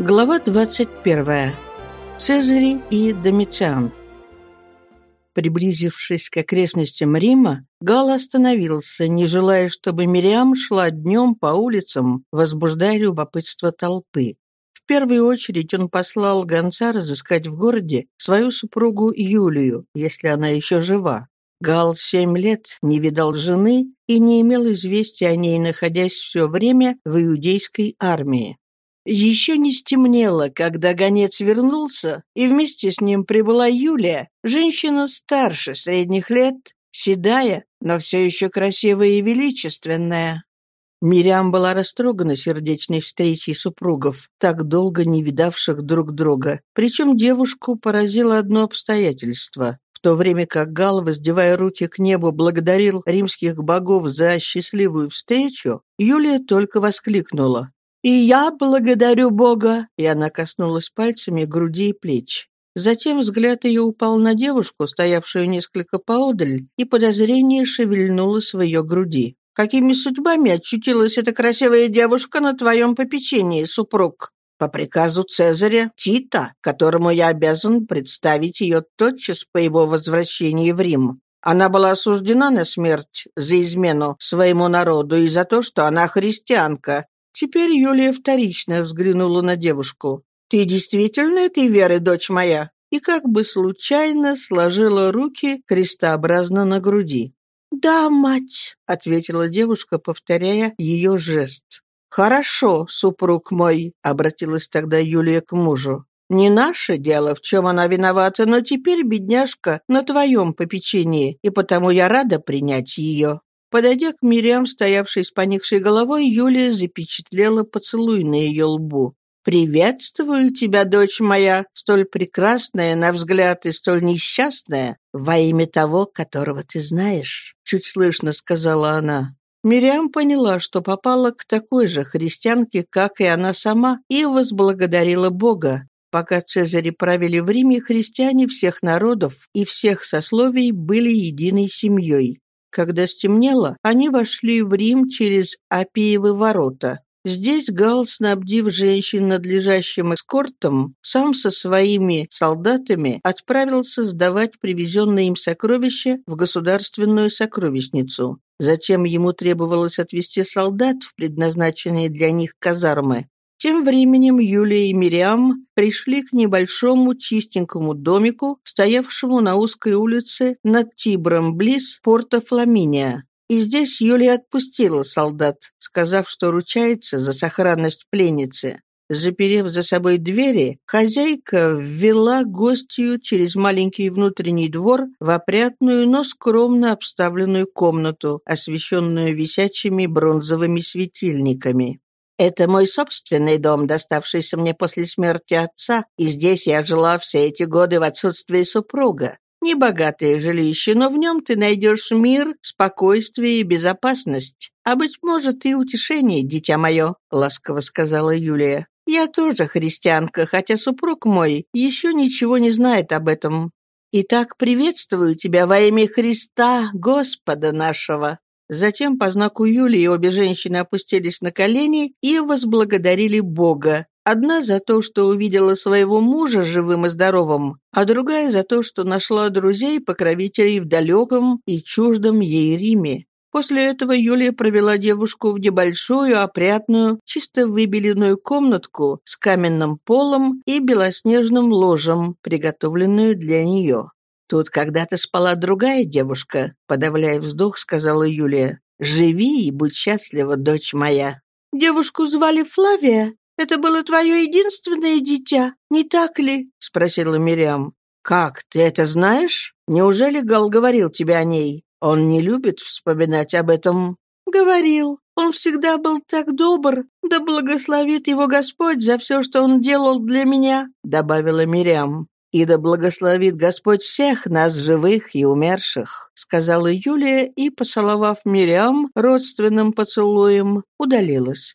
Глава 21. Цезарь и Домициан. Приблизившись к окрестностям Рима, Гал остановился, не желая, чтобы Мириам шла днем по улицам, возбуждая любопытство толпы. В первую очередь он послал гонца разыскать в городе свою супругу Юлию, если она еще жива. Гал семь лет не видал жены и не имел известия о ней, находясь все время в иудейской армии. Еще не стемнело, когда гонец вернулся, и вместе с ним прибыла Юлия, женщина старше средних лет, седая, но все еще красивая и величественная. Мириам была растрогана сердечной встречей супругов, так долго не видавших друг друга. Причем девушку поразило одно обстоятельство. В то время как Гал, воздевая руки к небу, благодарил римских богов за счастливую встречу, Юлия только воскликнула «И я благодарю Бога!» И она коснулась пальцами груди и плеч. Затем взгляд ее упал на девушку, стоявшую несколько поодаль, и подозрение шевельнулось в ее груди. «Какими судьбами очутилась эта красивая девушка на твоем попечении, супруг?» «По приказу Цезаря Тита, которому я обязан представить ее тотчас по его возвращении в Рим. Она была осуждена на смерть за измену своему народу и за то, что она христианка, Теперь Юлия вторично взглянула на девушку. «Ты действительно этой веры, дочь моя?» И как бы случайно сложила руки крестообразно на груди. «Да, мать», — ответила девушка, повторяя ее жест. «Хорошо, супруг мой», — обратилась тогда Юлия к мужу. «Не наше дело, в чем она виновата, но теперь, бедняжка, на твоем попечении, и потому я рада принять ее». Подойдя к Мириам, стоявшей с поникшей головой, Юлия запечатлела поцелуй на ее лбу. «Приветствую тебя, дочь моя, столь прекрасная, на взгляд, и столь несчастная, во имя того, которого ты знаешь», — чуть слышно сказала она. Мириам поняла, что попала к такой же христианке, как и она сама, и возблагодарила Бога. Пока Цезари правили в Риме, христиане всех народов и всех сословий были единой семьей. Когда стемнело, они вошли в Рим через Апиевы ворота. Здесь Гал, снабдив женщин надлежащим эскортом, сам со своими солдатами отправился сдавать привезенные им сокровища в государственную сокровищницу. Затем ему требовалось отвезти солдат в предназначенные для них казармы. Тем временем Юлия и Мириам пришли к небольшому чистенькому домику, стоявшему на узкой улице над Тибром, близ порта Фламиния. И здесь Юлия отпустила солдат, сказав, что ручается за сохранность пленницы. Заперев за собой двери, хозяйка ввела гостью через маленький внутренний двор в опрятную, но скромно обставленную комнату, освещенную висячими бронзовыми светильниками. Это мой собственный дом, доставшийся мне после смерти отца, и здесь я жила все эти годы в отсутствии супруга. Небогатое жилище, но в нем ты найдешь мир, спокойствие и безопасность. А, быть может, и утешение, дитя мое», — ласково сказала Юлия. «Я тоже христианка, хотя супруг мой еще ничего не знает об этом. Итак, приветствую тебя во имя Христа, Господа нашего». Затем по знаку Юлии обе женщины опустились на колени и возблагодарили Бога. Одна за то, что увидела своего мужа живым и здоровым, а другая за то, что нашла друзей, покровителей в далеком и чуждом ей Риме. После этого Юлия провела девушку в небольшую, опрятную, чисто выбеленную комнатку с каменным полом и белоснежным ложем, приготовленную для нее. «Тут когда-то спала другая девушка», — подавляя вздох, сказала Юлия. «Живи и будь счастлива, дочь моя». «Девушку звали Флавия? Это было твое единственное дитя, не так ли?» — спросила Мириам. «Как, ты это знаешь? Неужели Гал говорил тебе о ней? Он не любит вспоминать об этом». «Говорил. Он всегда был так добр. Да благословит его Господь за все, что он делал для меня», — добавила Мириам. «И да благословит Господь всех нас, живых и умерших», сказала Юлия и, поцеловав Мириам родственным поцелуем, удалилась.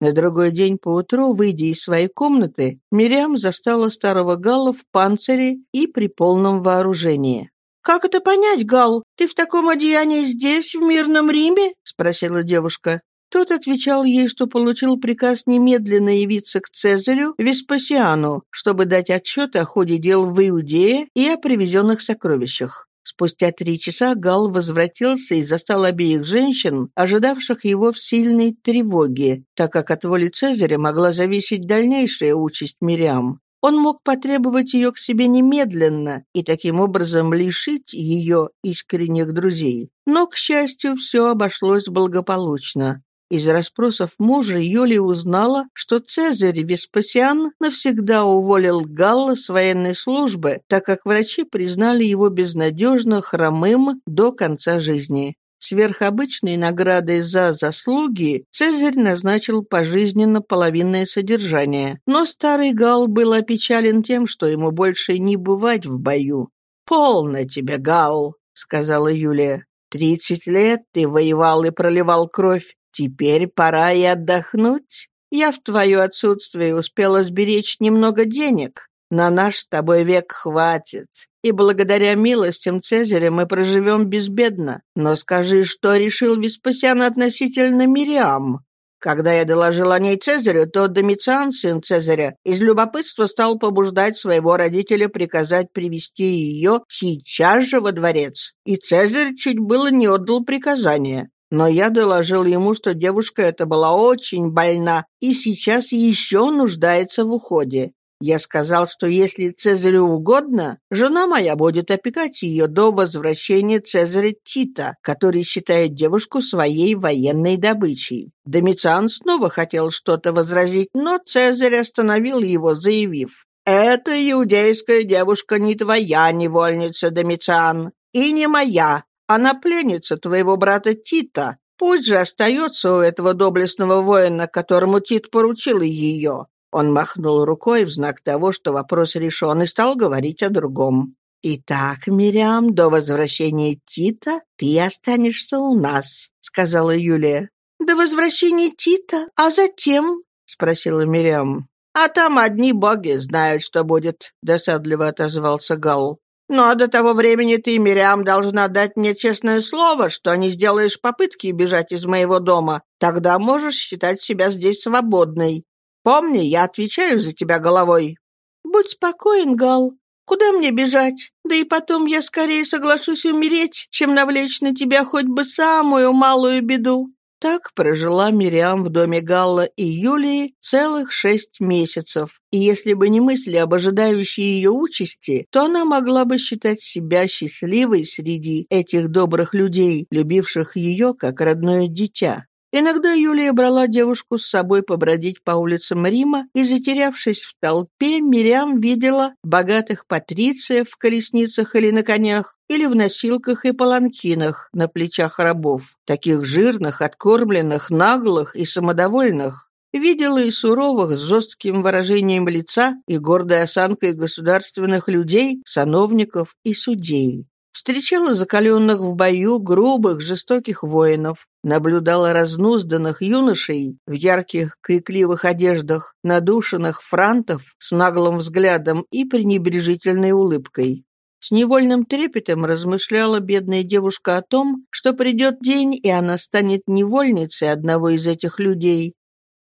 На другой день поутру, выйдя из своей комнаты, Мириам застала старого Галла в панцире и при полном вооружении. «Как это понять, Гал? Ты в таком одеянии здесь, в мирном Риме?» — спросила девушка. Тот отвечал ей, что получил приказ немедленно явиться к Цезарю Веспасиану, чтобы дать отчет о ходе дел в Иудее и о привезенных сокровищах. Спустя три часа Гал возвратился и застал обеих женщин, ожидавших его в сильной тревоге, так как от воли Цезаря могла зависеть дальнейшая участь Мириам. Он мог потребовать ее к себе немедленно и таким образом лишить ее искренних друзей. Но, к счастью, все обошлось благополучно. Из расспросов мужа Юлия узнала, что Цезарь Веспасиан навсегда уволил Галла с военной службы, так как врачи признали его безнадежно хромым до конца жизни. Сверхобычной наградой за заслуги Цезарь назначил пожизненно половинное содержание, но старый Гал был опечален тем, что ему больше не бывать в бою. «Полно тебе, Гал», — сказала Юлия. «Тридцать лет ты воевал и проливал кровь. Теперь пора и отдохнуть. Я в твое отсутствие успела сберечь немного денег. На наш с тобой век хватит. И благодаря милостям Цезаря мы проживем безбедно. Но скажи, что решил Веспасиан относительно Мириам? Когда я доложил о ней Цезарю, то Домициан, сын Цезаря, из любопытства стал побуждать своего родителя приказать привести ее сейчас же во дворец. И Цезарь чуть было не отдал приказание. Но я доложил ему, что девушка эта была очень больна и сейчас еще нуждается в уходе. Я сказал, что если Цезарю угодно, жена моя будет опекать ее до возвращения Цезаря Тита, который считает девушку своей военной добычей. Домициан снова хотел что-то возразить, но Цезарь остановил его, заявив, «Эта иудейская девушка не твоя невольница, Домициан, и не моя. Она пленница твоего брата Тита. Пусть же остается у этого доблестного воина, которому Тит поручил ее. Он махнул рукой в знак того, что вопрос решен, и стал говорить о другом. «Итак, Мириам, до возвращения Тита ты останешься у нас», — сказала Юлия. «До возвращения Тита? А затем?» — спросила Мириам. «А там одни боги знают, что будет», — досадливо отозвался Гал. «Но до того времени ты, Мириам, должна дать мне честное слово, что не сделаешь попытки бежать из моего дома. Тогда можешь считать себя здесь свободной. Помни, я отвечаю за тебя головой». «Будь спокоен, Гал. Куда мне бежать? Да и потом я скорее соглашусь умереть, чем навлечь на тебя хоть бы самую малую беду». Так прожила Мириам в доме Галла и Юлии целых шесть месяцев, и если бы не мысли об ожидающей ее участи, то она могла бы считать себя счастливой среди этих добрых людей, любивших ее как родное дитя. Иногда Юлия брала девушку с собой побродить по улицам Рима, и, затерявшись в толпе, Мириам видела богатых патрициев в колесницах или на конях, или в носилках и паланкинах на плечах рабов, таких жирных, откормленных, наглых и самодовольных. Видела и суровых с жестким выражением лица и гордой осанкой государственных людей, сановников и судей. Встречала закаленных в бою грубых, жестоких воинов, наблюдала разнузданных юношей в ярких, крикливых одеждах, надушенных франтов с наглым взглядом и пренебрежительной улыбкой. С невольным трепетом размышляла бедная девушка о том, что придет день, и она станет невольницей одного из этих людей,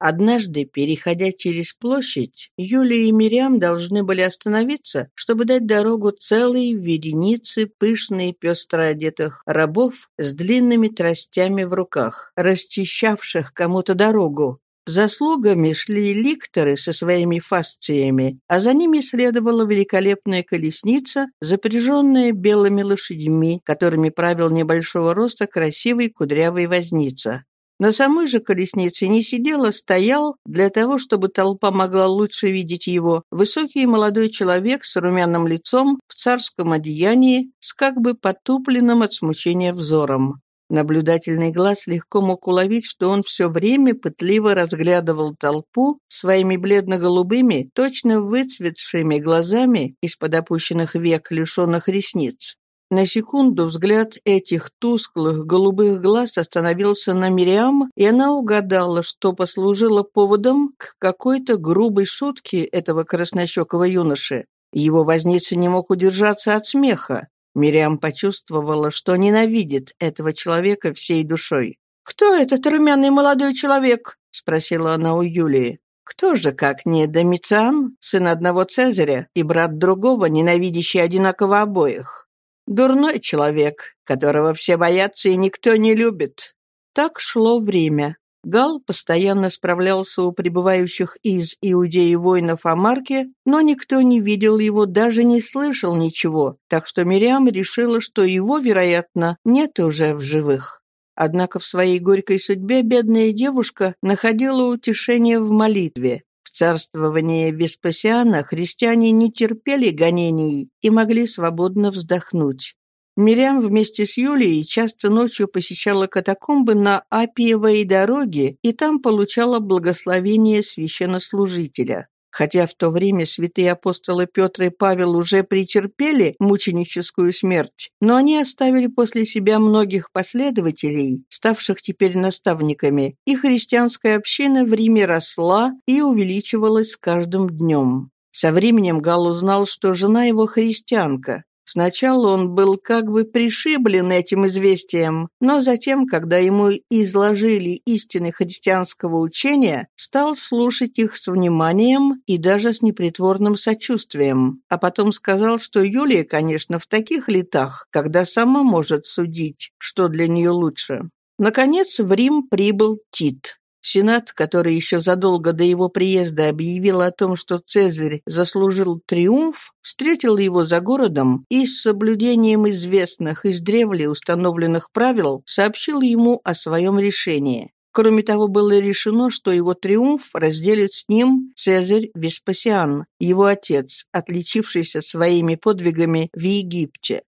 Однажды, переходя через площадь, Юлия и Мириам должны были остановиться, чтобы дать дорогу целой веренице пышной пестро одетых рабов с длинными тростями в руках, расчищавших кому-то дорогу. Заслугами шли ликторы со своими фасциями, а за ними следовала великолепная колесница, запряженная белыми лошадьми, которыми правил небольшого роста красивый кудрявый возница. На самой же колеснице не сидел, а стоял, для того, чтобы толпа могла лучше видеть его, высокий молодой человек с румяным лицом, в царском одеянии, с как бы потупленным от смущения взором. Наблюдательный глаз легко мог уловить, что он все время пытливо разглядывал толпу своими бледно-голубыми, точно выцветшими глазами из-под опущенных век, лишенных ресниц. На секунду взгляд этих тусклых голубых глаз остановился на Мириам, и она угадала, что послужило поводом к какой-то грубой шутке этого краснощекого юноши. Его возница не мог удержаться от смеха. Мириам почувствовала, что ненавидит этого человека всей душой. «Кто этот румяный молодой человек?» — спросила она у Юлии. Кто же, как не Домициан, сын одного Цезаря и брат другого, ненавидящий одинаково обоих? Дурной человек, которого все боятся и никто не любит. Так шло время. Гал постоянно справлялся у прибывающих из Иудеи воинов о Марке, но никто не видел его, даже не слышал ничего, так что Мириам решила, что его, вероятно, нет уже в живых. Однако в своей горькой судьбе бедная девушка находила утешение в молитве. В царствовании Веспасиана христиане не терпели гонений и могли свободно вздохнуть. Мирям вместе с Юлией часто ночью посещала катакомбы на Апиевой дороге и там получала благословение священнослужителя. Хотя в то время святые апостолы Петр и Павел уже претерпели мученическую смерть, но они оставили после себя многих последователей, ставших теперь наставниками, и христианская община в Риме росла и увеличивалась с каждым днем. Со временем Гал узнал, что жена его христианка, Сначала он был как бы пришиблен этим известием, но затем, когда ему изложили истины христианского учения, стал слушать их с вниманием и даже с непритворным сочувствием, а потом сказал, что Юлия, конечно, в таких летах, когда сама может судить, что для нее лучше. Наконец в Рим прибыл Тит. Сенат, который еще задолго до его приезда объявил о том, что Цезарь заслужил триумф, встретил его за городом и с соблюдением известных издревле установленных правил сообщил ему о своем решении. Кроме того, было решено, что его триумф разделит с ним Цезарь Веспасиан, его отец, отличившийся своими подвигами в Египте.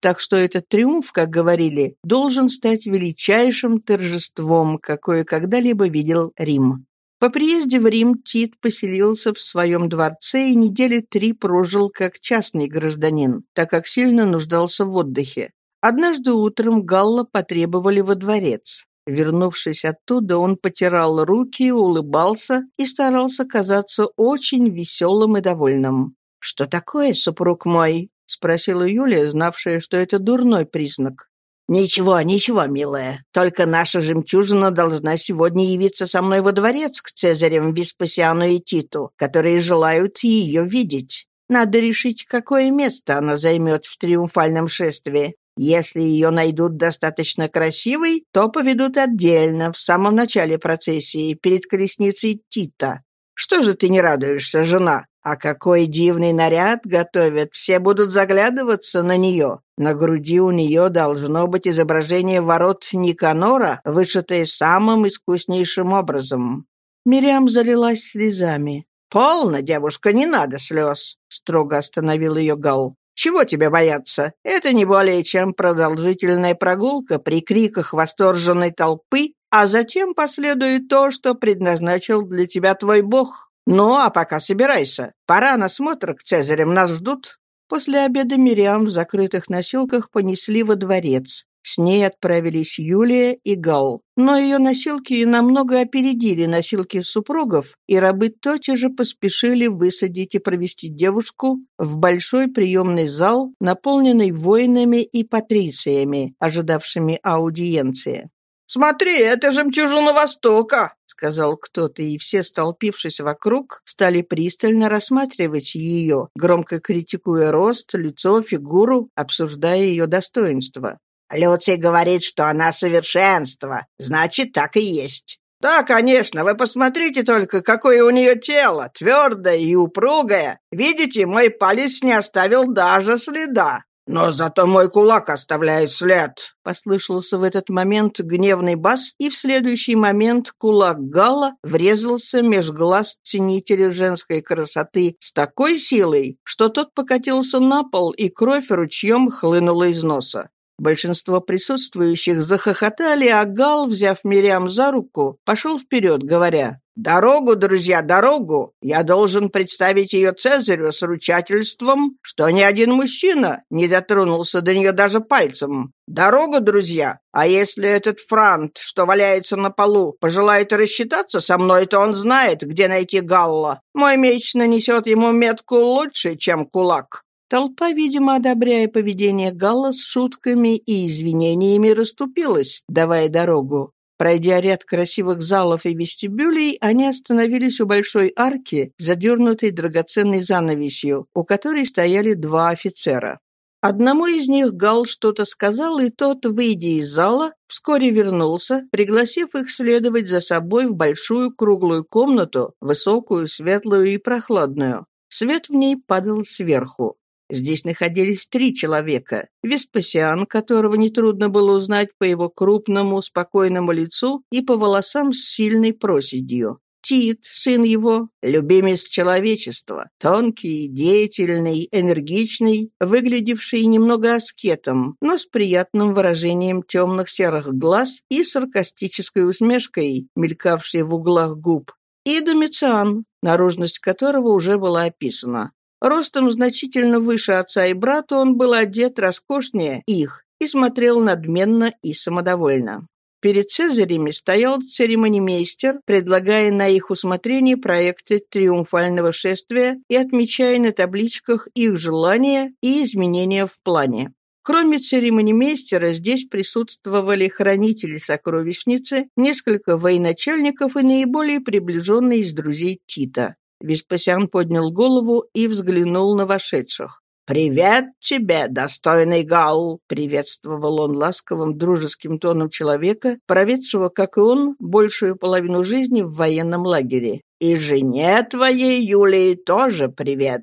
Так что этот триумф, как говорили, должен стать величайшим торжеством, какое когда-либо видел Рим. По приезде в Рим Тит поселился в своем дворце и недели три прожил как частный гражданин, так как сильно нуждался в отдыхе. Однажды утром Галла потребовали во дворец. Вернувшись оттуда, он потирал руки, улыбался и старался казаться очень веселым и довольным. «Что такое, супруг мой?» — спросила Юлия, знавшая, что это дурной признак. «Ничего, ничего, милая. Только наша жемчужина должна сегодня явиться со мной во дворец к Цезарям, Веспасиану и Титу, которые желают ее видеть. Надо решить, какое место она займет в триумфальном шествии. Если ее найдут достаточно красивой, то поведут отдельно, в самом начале процессии, перед колесницей Тита. Что же ты не радуешься, жена? А какой дивный наряд готовят, все будут заглядываться на нее. На груди у нее должно быть изображение ворот Никанора, вышитое самым искуснейшим образом. Мириам залилась слезами. «Полно, девушка, не надо слез», — строго остановил ее Гал. «Чего тебе бояться? Это не более чем продолжительная прогулка при криках восторженной толпы, а затем последует то, что предназначил для тебя твой бог». «Ну, а пока собирайся. Пора на смотр к Цезарям, нас ждут». После обеда Мириам в закрытых носилках понесли во дворец. С ней отправились Юлия и Гал. Но ее носилки намного опередили носилки супругов, и рабы тотчас же поспешили высадить и провести девушку в большой приемный зал, наполненный воинами и патрициями, ожидавшими аудиенции. «Смотри, это жемчужина Востока!» — сказал кто-то, и все, столпившись вокруг, стали пристально рассматривать ее, громко критикуя рост, лицо, фигуру, обсуждая ее достоинство. «Люций говорит, что она совершенство. Значит, так и есть». «Да, конечно, вы посмотрите только, какое у нее тело, твердое и упругое. Видите, мой палец не оставил даже следа. «Но зато мой кулак оставляет след!» Послышался в этот момент гневный бас, и в следующий момент кулак Гала врезался меж глаз ценителя женской красоты с такой силой, что тот покатился на пол, и кровь ручьем хлынула из носа. Большинство присутствующих захохотали, а Гал, взяв Мириам за руку, пошел вперед, говоря, «Дорогу, друзья, дорогу! Я должен представить ее Цезарю с ручательством, что ни один мужчина не дотронулся до нее даже пальцем. Дорогу, друзья! А если этот франт, что валяется на полу, пожелает рассчитаться со мной, то он знает, где найти Галла. Мой меч нанесет ему метку лучше, чем кулак». Толпа, видимо, одобряя поведение Галла с шутками и извинениями, расступилась, давая дорогу. Пройдя ряд красивых залов и вестибюлей, они остановились у большой арки, задернутой драгоценной занавесью, у которой стояли два офицера. Одному из них Гал что-то сказал, и тот, выйдя из зала, вскоре вернулся, пригласив их следовать за собой в большую круглую комнату, высокую, светлую и прохладную. Свет в ней падал сверху. Здесь находились три человека. Веспасиан, которого нетрудно было узнать по его крупному, спокойному лицу и по волосам с сильной проседью. Тит, сын его, любимец человечества, тонкий, деятельный, энергичный, выглядевший немного аскетом, но с приятным выражением темных серых глаз и саркастической усмешкой, мелькавшей в углах губ, и Домициан, наружность которого уже была описана. Ростом значительно выше отца и брата он был одет роскошнее их и смотрел надменно и самодовольно. Перед Цезарями стоял церемонимейстер, предлагая на их усмотрение проекты триумфального шествия и отмечая на табличках их желания и изменения в плане. Кроме церемонимейстера, здесь присутствовали хранители сокровищницы, несколько военачальников и наиболее приближенные из друзей Тита. Веспасиан поднял голову и взглянул на вошедших. «Привет тебе, достойный Гаул!» — приветствовал он ласковым дружеским тоном человека, проведшего, как и он, большую половину жизни в военном лагере. «И жене твоей, Юлии, тоже привет!»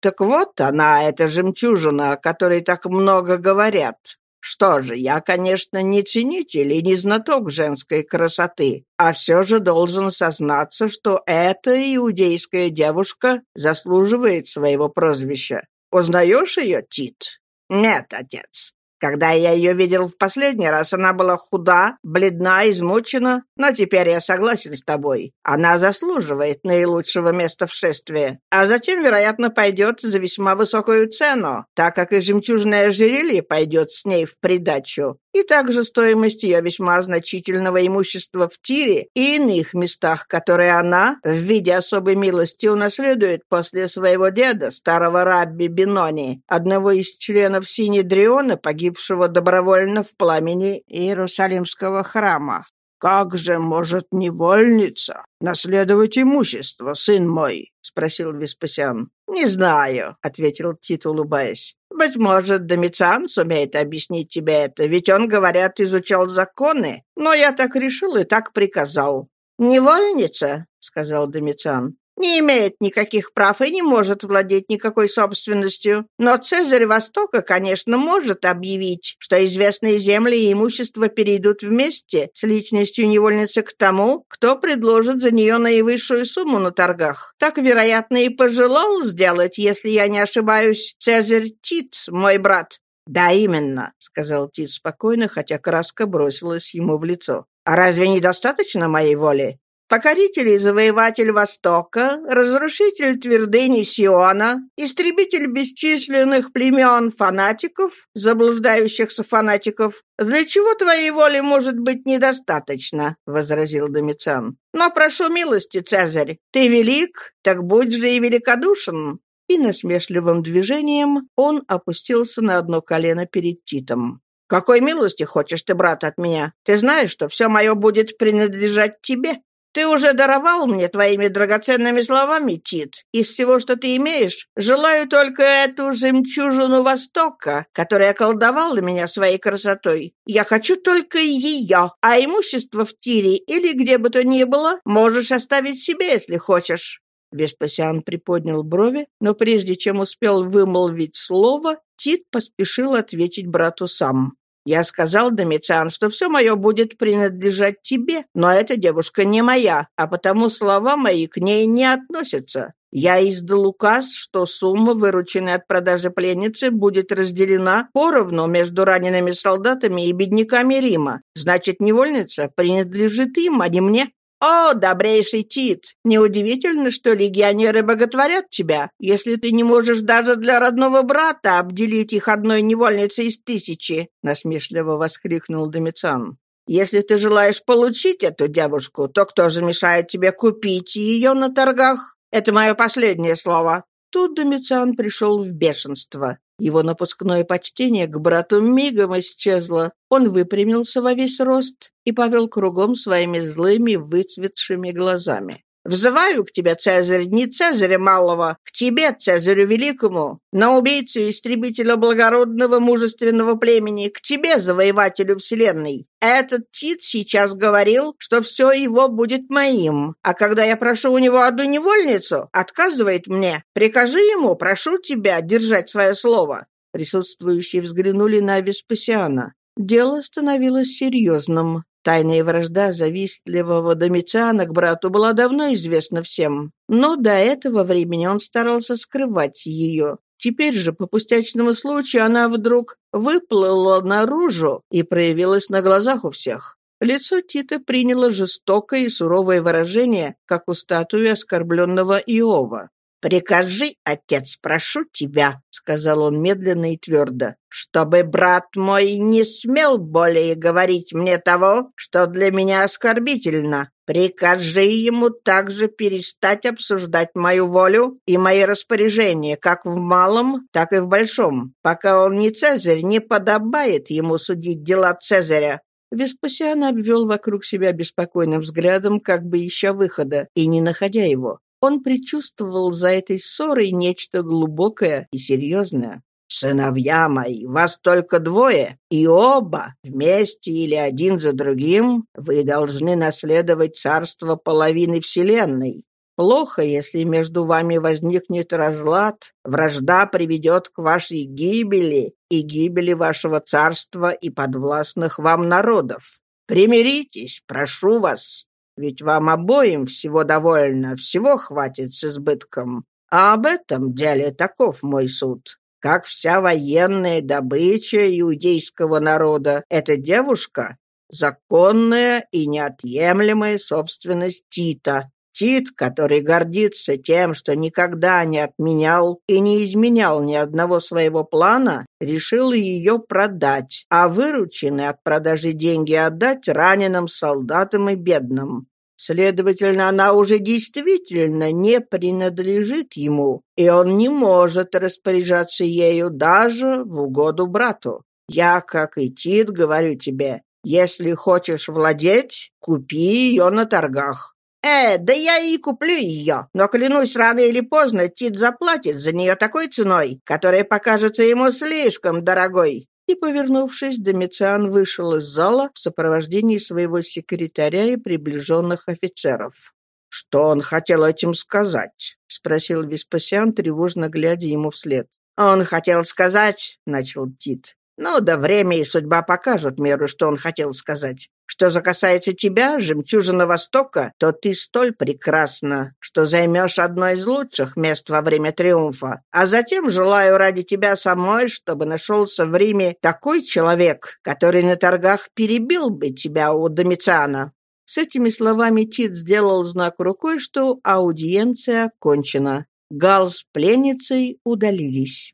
«Так вот она, эта жемчужина, о которой так много говорят. Что же, я, конечно, не ценитель и не знаток женской красоты, а все же должен сознаться, что эта иудейская девушка заслуживает своего прозвища. Узнаешь ее, Тит? Нет, отец. Когда я ее видел в последний раз, она была худа, бледна, измучена, но теперь я согласен с тобой. Она заслуживает наилучшего места в шествии, а затем, вероятно, пойдет за весьма высокую цену, так как и жемчужное ожерелье пойдет с ней в придачу и также стоимость ее весьма значительного имущества в Тире и иных местах, которые она в виде особой милости унаследует после своего деда, старого рабби Бинони, одного из членов Синедриона, погибшего добровольно в пламени Иерусалимского храма. «Как же может невольница наследовать имущество, сын мой?» — спросил Веспасиан. «Не знаю», — ответил Тит, улыбаясь. «Быть может, Домициан сумеет объяснить тебе это, ведь он, говорят, изучал законы, но я так решил и так приказал». «Невольница?» — сказал Домициан не имеет никаких прав и не может владеть никакой собственностью. Но Цезарь Востока, конечно, может объявить, что известные земли и имущество перейдут вместе с личностью невольницы к тому, кто предложит за нее наивысшую сумму на торгах. Так, вероятно, и пожелал сделать, если я не ошибаюсь, Цезарь Тит, мой брат. «Да, именно», — сказал Тит спокойно, хотя краска бросилась ему в лицо. «А разве недостаточно моей воли? Покоритель и завоеватель Востока, разрушитель твердыни Сиона, истребитель бесчисленных племен фанатиков, заблуждающихся фанатиков. «Для чего твоей воли может быть недостаточно?» — возразил Домициан. «Но прошу милости, Цезарь, ты велик, так будь же и великодушен». И насмешливым движением он опустился на одно колено перед Титом. «Какой милости хочешь ты, брат, от меня? Ты знаешь, что все мое будет принадлежать тебе. Ты уже даровал мне твоими драгоценными словами, Тит. Из всего, что ты имеешь, желаю только эту жемчужину Востока, которая околдовала меня своей красотой. Я хочу только ее, а имущество в тире или где бы то ни было можешь оставить себе, если хочешь». Веспасиан приподнял брови, но прежде чем успел вымолвить слово, Тит поспешил ответить брату сам. Я сказал Домициан, что все мое будет принадлежать тебе, но эта девушка не моя, а потому слова мои к ней не относятся. Я издал указ, что сумма, вырученная от продажи пленницы, будет разделена поровну между ранеными солдатами и бедняками Рима. Значит, невольница принадлежит им, а не мне. «О, добрейший Тит! Неудивительно, что легионеры боготворят тебя, если ты не можешь даже для родного брата обделить их одной невольницей из тысячи!» — насмешливо воскликнул Домициан. «Если ты желаешь получить эту девушку, то кто же мешает тебе купить ее на торгах? Это мое последнее слово». Тут Домициан пришел в бешенство. Его напускное почтение к брату мигом исчезло. Он выпрямился во весь рост и повел кругом своими злыми, выцветшими глазами. Взываю к тебе, Цезарь, не Цезаря Малого, к тебе, Цезарю Великому, на убийцу истребителя благородного мужественного племени, к тебе, завоевателю вселенной. Этот Тит сейчас говорил, что все его будет моим, а когда я прошу у него одну невольницу, отказывает мне. Прикажи ему, прошу тебя, держать свое слово». Присутствующие взглянули на Веспасиана. Дело становилось серьезным. Тайная вражда завистливого Домициана к брату была давно известна всем, но до этого времени он старался скрывать ее. Теперь же, по пустячному случаю, она вдруг выплыла наружу и проявилась на глазах у всех. Лицо Тита приняло жестокое и суровое выражение, как у статуи оскорбленного Иова. «Прикажи, отец, прошу тебя», — сказал он медленно и твердо, «чтобы брат мой не смел более говорить мне того, что для меня оскорбительно. Прикажи ему также перестать обсуждать мою волю и мои распоряжения, как в малом, так и в большом. Пока он не Цезарь, не подобает ему судить дела Цезаря, Веспасиан обвел вокруг себя беспокойным взглядом, как бы ища выхода, и не находя его. Он предчувствовал за этой ссорой нечто глубокое и серьезное. «Сыновья мои, вас только двое, и оба, вместе или один за другим, вы должны наследовать царство половины Вселенной. Плохо, если между вами возникнет разлад, вражда приведет к вашей гибели и гибели вашего царства и подвластных вам народов. Примиритесь, прошу вас, ведь вам обоим всего довольно, всего хватит с избытком. А об этом деле таков мой суд. Как вся военная добыча иудейского народа, эта девушка — законная и неотъемлемая собственность Тита, Тит, который гордится тем, что никогда не отменял и не изменял ни одного своего плана, решил ее продать, а вырученные от продажи деньги отдать раненым солдатам и бедным. Следовательно, она уже действительно не принадлежит ему, и он не может распоряжаться ею даже в угоду брату. Я, как и Тит, говорю тебе, если хочешь владеть, купи ее на торгах. «Э, да я и куплю ее, но, клянусь, рано или поздно Тит заплатит за нее такой ценой, которая покажется ему слишком дорогой». И, повернувшись, Домициан вышел из зала в сопровождении своего секретаря и приближенных офицеров. «Что он хотел этим сказать?» — спросил Веспасиан, тревожно глядя ему вслед. «Он хотел сказать», — начал Тит, ну да время и судьба покажут меру, что он хотел сказать. Что же касается тебя, жемчужина Востока, то ты столь прекрасна, что займешь одно из лучших мест во время триумфа. А затем желаю ради тебя самой, чтобы нашелся в Риме такой человек, который на торгах перебил бы тебя у Домициана». С этими словами Тит сделал знак рукой, что аудиенция кончена. Гал с пленницей удалились.